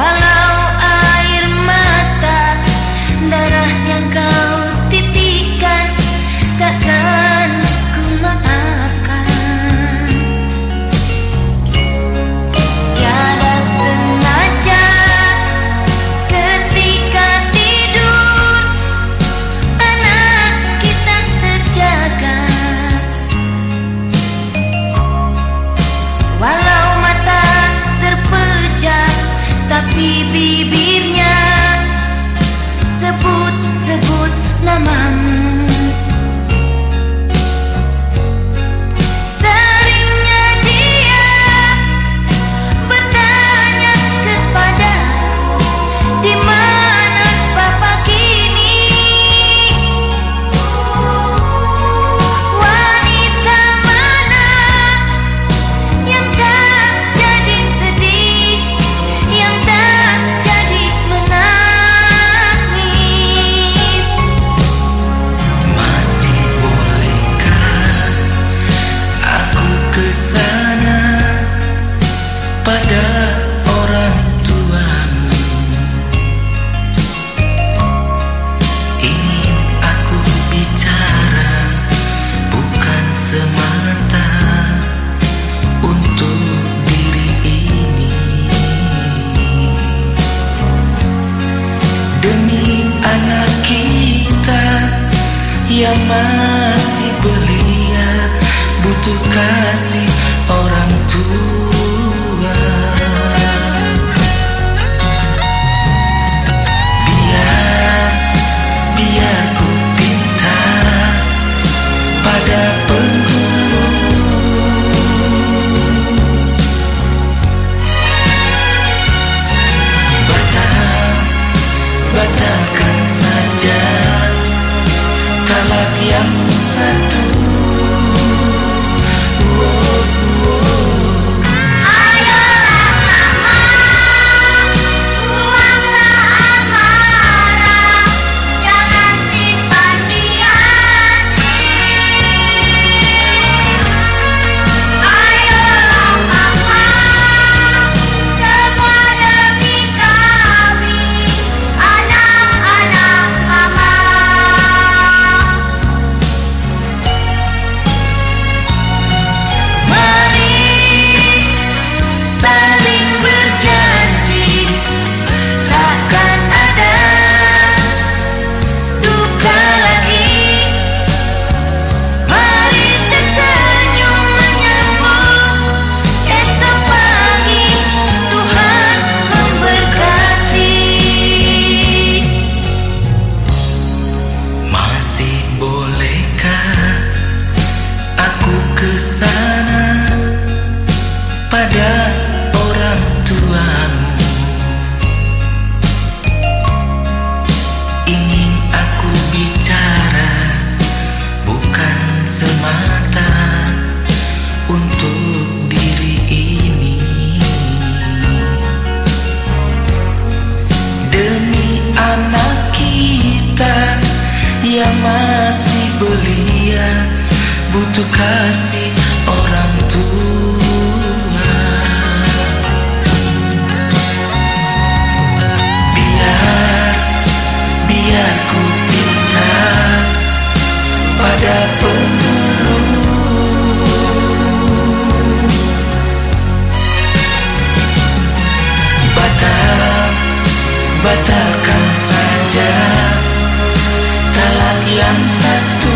Well, bibirnya. Sebut-sebut namamu. Pada orang tuamu. Ingin aku bicara bukan semata untuk diri ini. Demi anak kita yang masih belia butuh kasih orang yang satu yang masih belia Butuh kasih orang tua. Biar, biar ku minta pada penghulu Batal, batalkan saja làm sắc